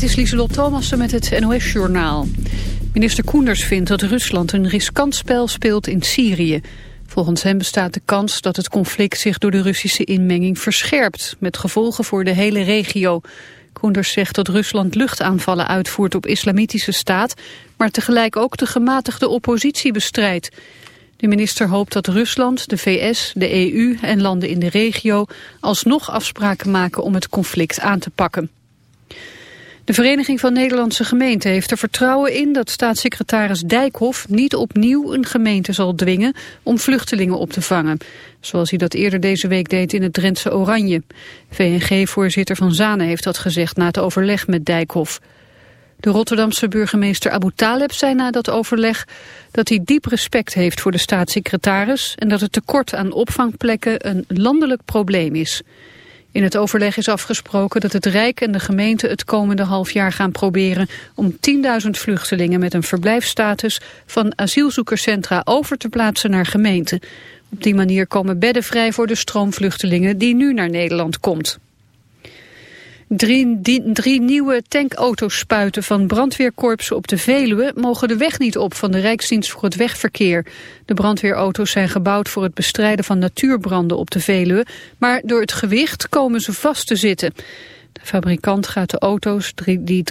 Dit is Lieselot Thomassen met het NOS-journaal. Minister Koenders vindt dat Rusland een riskant spel speelt in Syrië. Volgens hem bestaat de kans dat het conflict zich door de Russische inmenging verscherpt... met gevolgen voor de hele regio. Koenders zegt dat Rusland luchtaanvallen uitvoert op islamitische staat... maar tegelijk ook de gematigde oppositie bestrijdt. De minister hoopt dat Rusland, de VS, de EU en landen in de regio... alsnog afspraken maken om het conflict aan te pakken. De Vereniging van Nederlandse Gemeenten heeft er vertrouwen in dat staatssecretaris Dijkhoff niet opnieuw een gemeente zal dwingen om vluchtelingen op te vangen. Zoals hij dat eerder deze week deed in het Drentse Oranje. VNG-voorzitter Van Zanen heeft dat gezegd na het overleg met Dijkhoff. De Rotterdamse burgemeester Abu Taleb zei na dat overleg dat hij diep respect heeft voor de staatssecretaris en dat het tekort aan opvangplekken een landelijk probleem is. In het overleg is afgesproken dat het Rijk en de gemeente het komende half jaar gaan proberen om 10.000 vluchtelingen met een verblijfsstatus van asielzoekerscentra over te plaatsen naar gemeenten. Op die manier komen bedden vrij voor de stroomvluchtelingen die nu naar Nederland komt. Drie, drie nieuwe tankauto's van brandweerkorpsen op de Veluwe mogen de weg niet op van de Rijksdienst voor het Wegverkeer. De brandweerauto's zijn gebouwd voor het bestrijden van natuurbranden op de Veluwe, maar door het gewicht komen ze vast te zitten. De fabrikant gaat de auto's die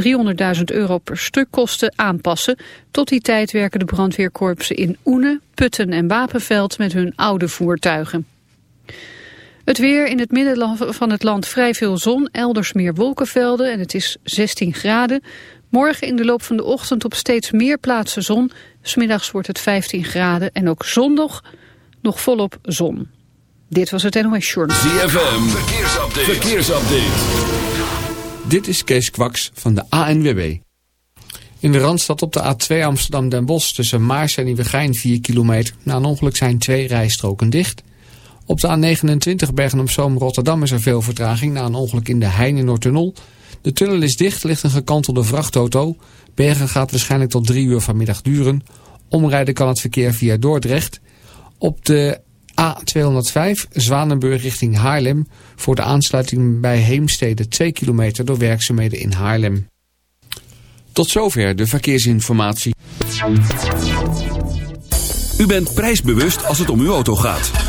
300.000 euro per stuk kosten aanpassen. Tot die tijd werken de brandweerkorpsen in Oene, Putten en Wapenveld met hun oude voertuigen. Het weer in het midden van het land vrij veel zon, elders meer wolkenvelden en het is 16 graden. Morgen in de loop van de ochtend op steeds meer plaatsen zon. Smiddags wordt het 15 graden en ook zondag nog volop zon. Dit was het NOS Journal. ZFM, verkeersupdate. verkeersupdate. Dit is Kees Kwaks van de ANWB. In de Randstad op de A2 Amsterdam-Den Bosch tussen Maars en Nieuwegein 4 kilometer. Na een ongeluk zijn twee rijstroken dicht... Op de A29 Bergen-op-Zoom-Rotterdam is er veel vertraging na een ongeluk in de Heine-Noordtunnel. De tunnel is dicht, ligt een gekantelde vrachtauto. Bergen gaat waarschijnlijk tot drie uur vanmiddag duren. Omrijden kan het verkeer via Dordrecht. Op de A205 Zwanenburg richting Haarlem voor de aansluiting bij Heemstede 2 kilometer door werkzaamheden in Haarlem. Tot zover de verkeersinformatie. U bent prijsbewust als het om uw auto gaat.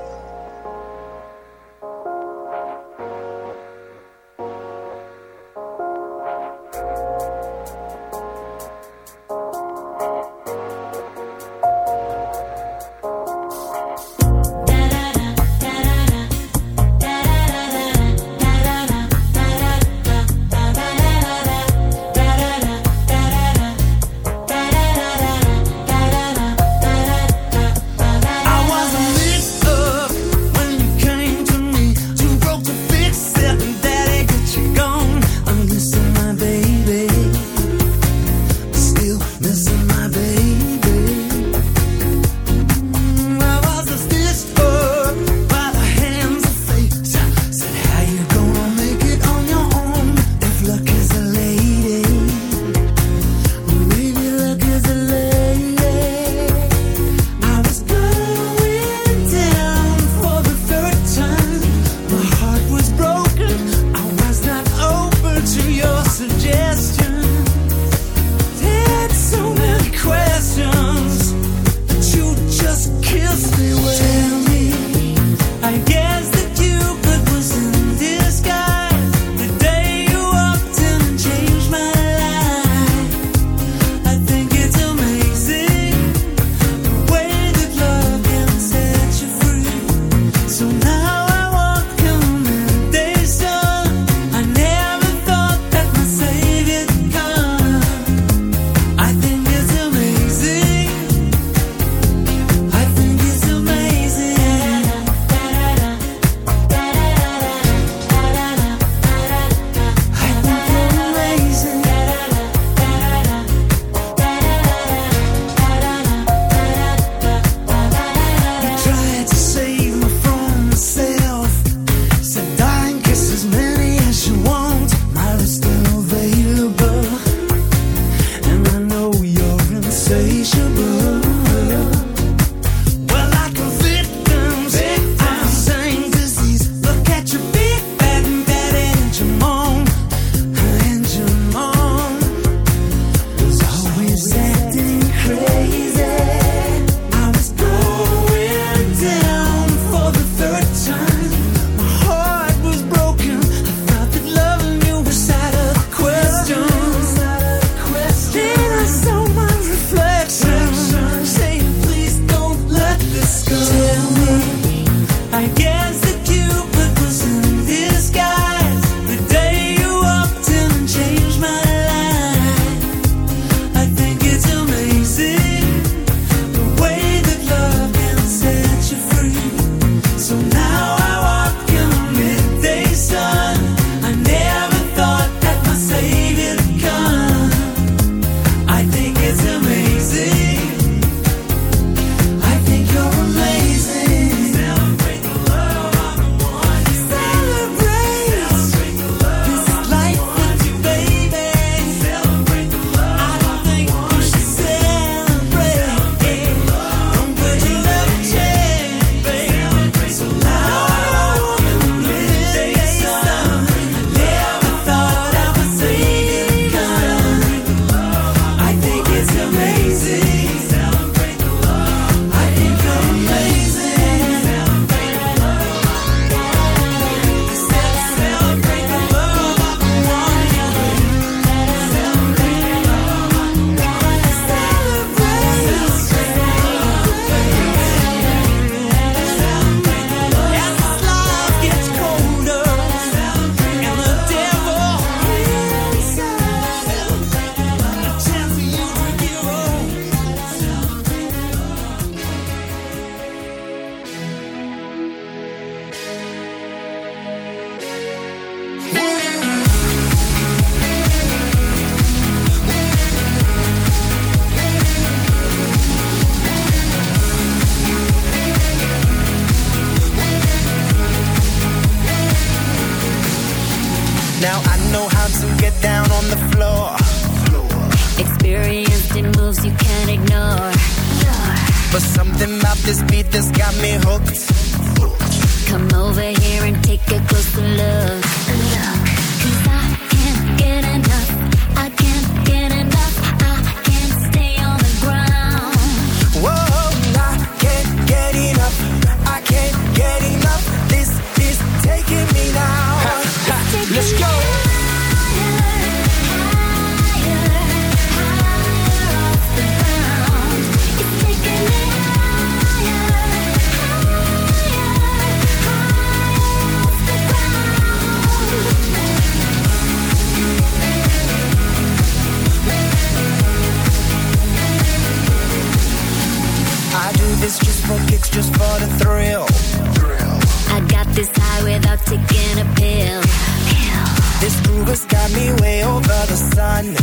Vancouver's got me way over the sun.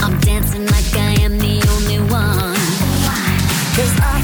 I'm dancing like I am the only one. Cause I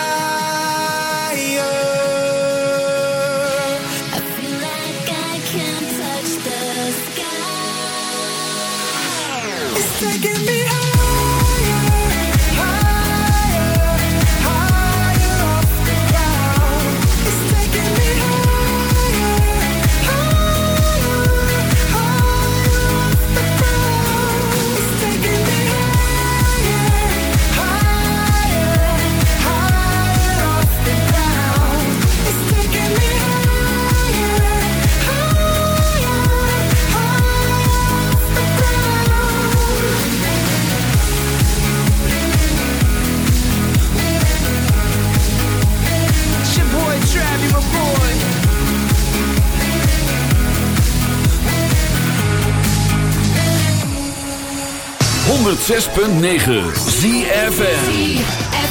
106.9 ZFN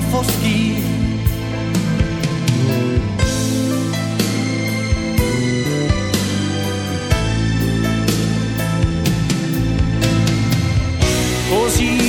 foschie così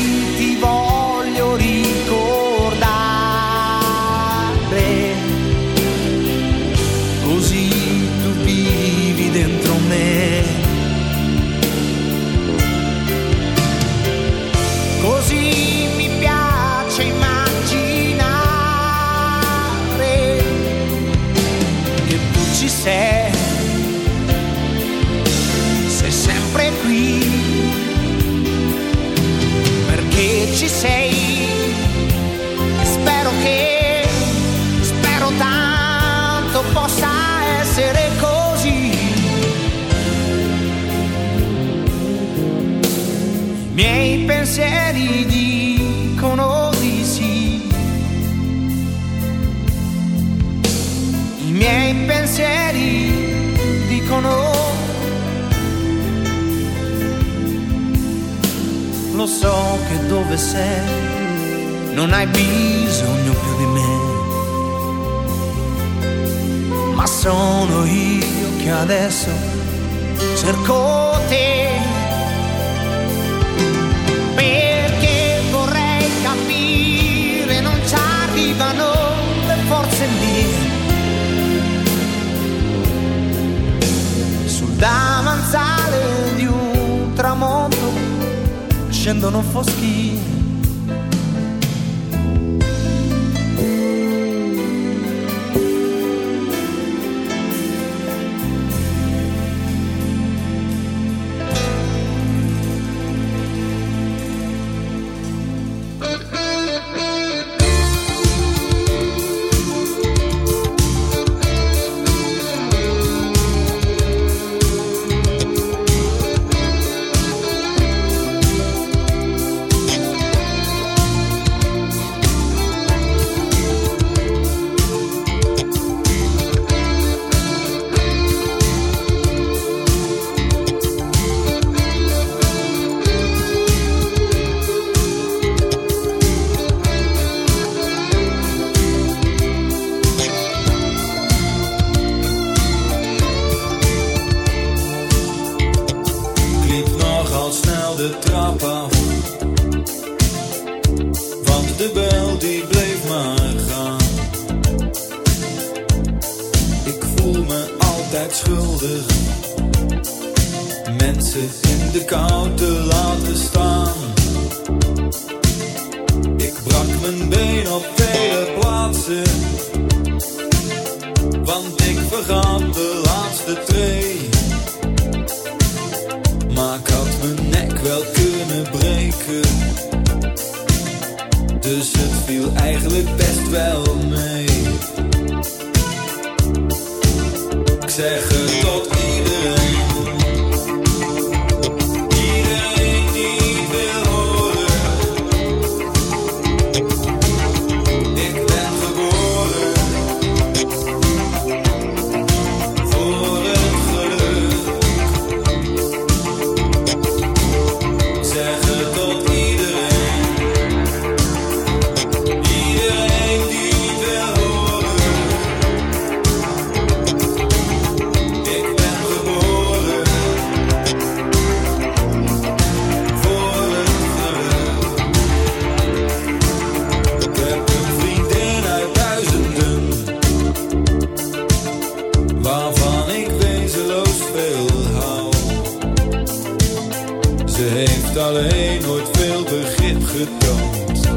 getoond.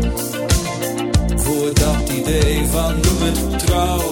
Voor dat idee van noem het trouw.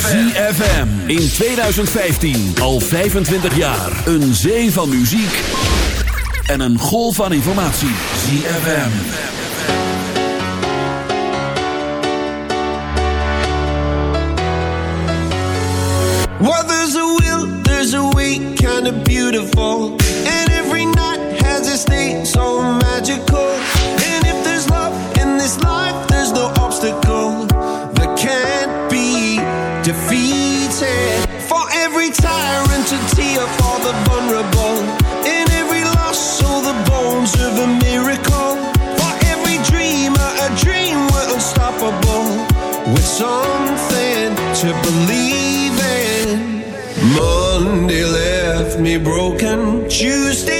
ZFM. In 2015. Al 25 jaar. Een zee van muziek. En een golf van informatie. ZFM. Well, there's a will, there's a way. Kind of beautiful. And every night has a state so magical. something to believe in. Monday left me broken. Tuesday